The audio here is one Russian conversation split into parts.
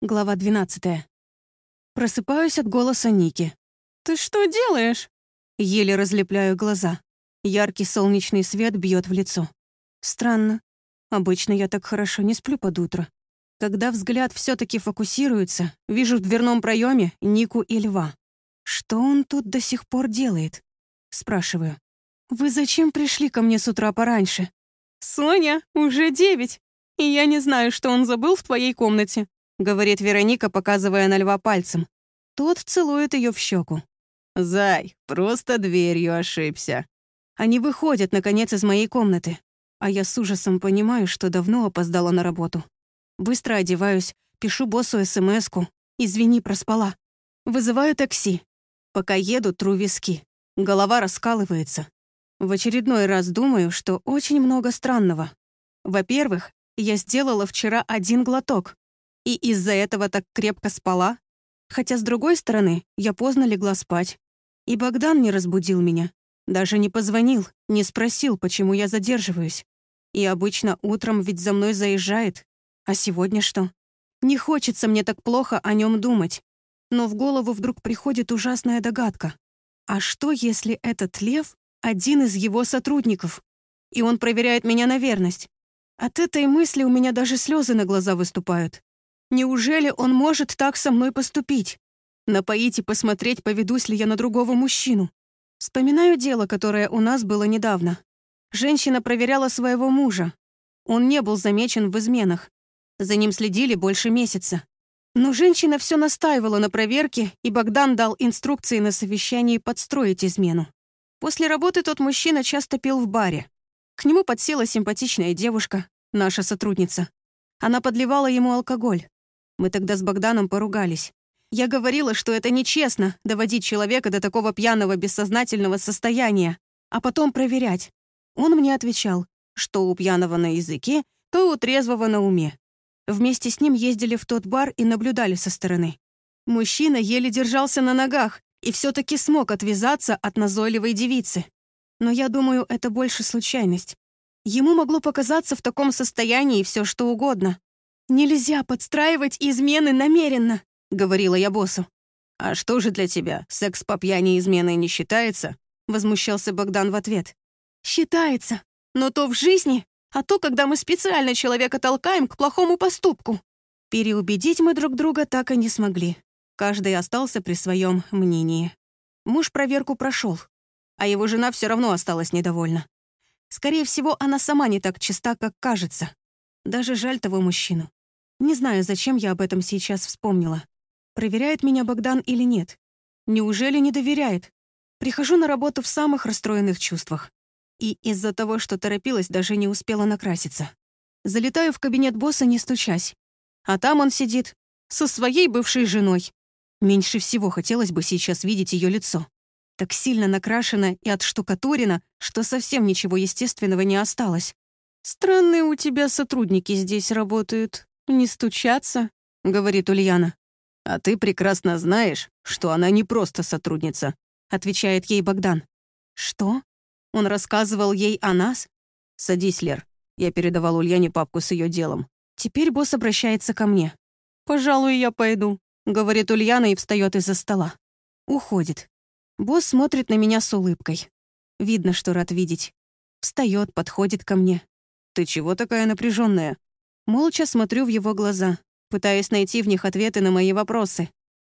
Глава 12. Просыпаюсь от голоса Ники. «Ты что делаешь?» Еле разлепляю глаза. Яркий солнечный свет бьет в лицо. Странно. Обычно я так хорошо не сплю под утро. Когда взгляд все таки фокусируется, вижу в дверном проеме Нику и Льва. Что он тут до сих пор делает? Спрашиваю. «Вы зачем пришли ко мне с утра пораньше?» «Соня, уже девять, и я не знаю, что он забыл в твоей комнате», говорит Вероника, показывая на Льва пальцем. Тот целует ее в щеку. «Зай, просто дверью ошибся». Они выходят, наконец, из моей комнаты, а я с ужасом понимаю, что давно опоздала на работу. Быстро одеваюсь, пишу боссу СМС-ку. «Извини, проспала». Вызываю такси. Пока еду, тру виски. Голова раскалывается. В очередной раз думаю, что очень много странного. Во-первых, я сделала вчера один глоток, и из-за этого так крепко спала. Хотя, с другой стороны, я поздно легла спать. И Богдан не разбудил меня. Даже не позвонил, не спросил, почему я задерживаюсь. И обычно утром ведь за мной заезжает. А сегодня что? Не хочется мне так плохо о нем думать. Но в голову вдруг приходит ужасная догадка. А что, если этот лев один из его сотрудников, и он проверяет меня на верность. От этой мысли у меня даже слезы на глаза выступают. Неужели он может так со мной поступить? Напоить и посмотреть, поведусь ли я на другого мужчину. Вспоминаю дело, которое у нас было недавно. Женщина проверяла своего мужа. Он не был замечен в изменах. За ним следили больше месяца. Но женщина все настаивала на проверке, и Богдан дал инструкции на совещании подстроить измену. После работы тот мужчина часто пил в баре. К нему подсела симпатичная девушка, наша сотрудница. Она подливала ему алкоголь. Мы тогда с Богданом поругались. Я говорила, что это нечестно — доводить человека до такого пьяного бессознательного состояния, а потом проверять. Он мне отвечал, что у пьяного на языке, то у трезвого на уме. Вместе с ним ездили в тот бар и наблюдали со стороны. Мужчина еле держался на ногах, и все таки смог отвязаться от назойливой девицы. Но я думаю, это больше случайность. Ему могло показаться в таком состоянии все что угодно. «Нельзя подстраивать измены намеренно», — говорила я боссу. «А что же для тебя, секс по пьяни изменой не считается?» — возмущался Богдан в ответ. «Считается, но то в жизни, а то, когда мы специально человека толкаем к плохому поступку». Переубедить мы друг друга так и не смогли. Каждый остался при своем мнении. Муж проверку прошел, а его жена все равно осталась недовольна. Скорее всего, она сама не так чиста, как кажется. Даже жаль того мужчину. Не знаю, зачем я об этом сейчас вспомнила. Проверяет меня Богдан или нет? Неужели не доверяет? Прихожу на работу в самых расстроенных чувствах. И из-за того, что торопилась, даже не успела накраситься. Залетаю в кабинет босса, не стучась. А там он сидит со своей бывшей женой. Меньше всего хотелось бы сейчас видеть ее лицо. Так сильно накрашено и отштукатурено, что совсем ничего естественного не осталось. «Странные у тебя сотрудники здесь работают. Не стучатся», — говорит Ульяна. «А ты прекрасно знаешь, что она не просто сотрудница», — отвечает ей Богдан. «Что? Он рассказывал ей о нас?» «Садись, Лер. Я передавал Ульяне папку с ее делом». Теперь босс обращается ко мне. «Пожалуй, я пойду говорит Ульяна и встает из-за стола. Уходит. Босс смотрит на меня с улыбкой. Видно, что рад видеть. Встает, подходит ко мне. «Ты чего такая напряженная? Молча смотрю в его глаза, пытаясь найти в них ответы на мои вопросы.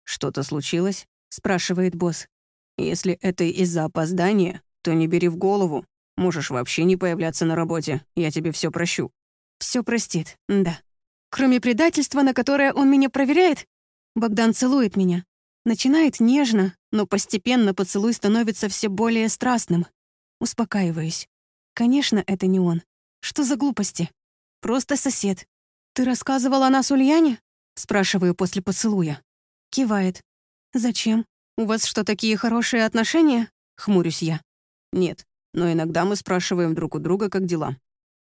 «Что-то случилось?» — спрашивает босс. «Если это из-за опоздания, то не бери в голову. Можешь вообще не появляться на работе. Я тебе все прощу». Все простит, да. Кроме предательства, на которое он меня проверяет, Богдан целует меня. Начинает нежно, но постепенно поцелуй становится все более страстным. Успокаиваюсь. Конечно, это не он. Что за глупости? Просто сосед. «Ты рассказывала о нас Ульяне?» Спрашиваю после поцелуя. Кивает. «Зачем? У вас что, такие хорошие отношения?» Хмурюсь я. «Нет, но иногда мы спрашиваем друг у друга, как дела.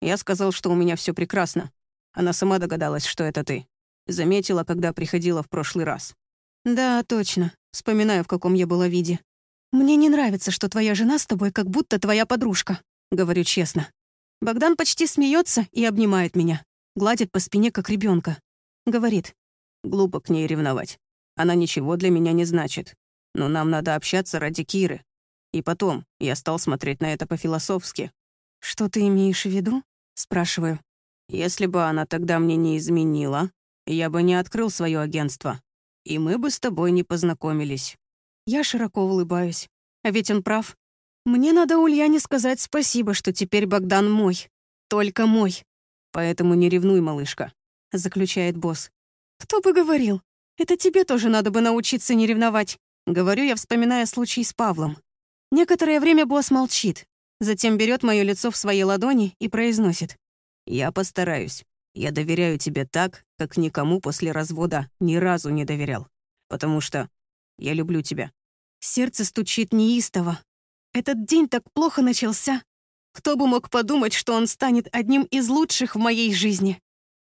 Я сказал, что у меня все прекрасно. Она сама догадалась, что это ты. Заметила, когда приходила в прошлый раз. Да, точно. Вспоминаю, в каком я была виде. Мне не нравится, что твоя жена с тобой как будто твоя подружка. Говорю честно. Богдан почти смеется и обнимает меня. Гладит по спине, как ребенка. Говорит. Глупо к ней ревновать. Она ничего для меня не значит. Но нам надо общаться ради Киры. И потом, я стал смотреть на это по-философски. «Что ты имеешь в виду?» — спрашиваю. «Если бы она тогда мне не изменила, я бы не открыл свое агентство. И мы бы с тобой не познакомились». Я широко улыбаюсь. А ведь он прав. Мне надо Ульяне сказать спасибо, что теперь Богдан мой. Только мой. Поэтому не ревнуй, малышка, заключает босс. Кто бы говорил? Это тебе тоже надо бы научиться не ревновать. Говорю я, вспоминая случай с Павлом. Некоторое время босс молчит, затем берет мое лицо в свои ладони и произносит. «Я постараюсь. Я доверяю тебе так, как никому после развода ни разу не доверял. Потому что я люблю тебя». Сердце стучит неистово. Этот день так плохо начался. Кто бы мог подумать, что он станет одним из лучших в моей жизни.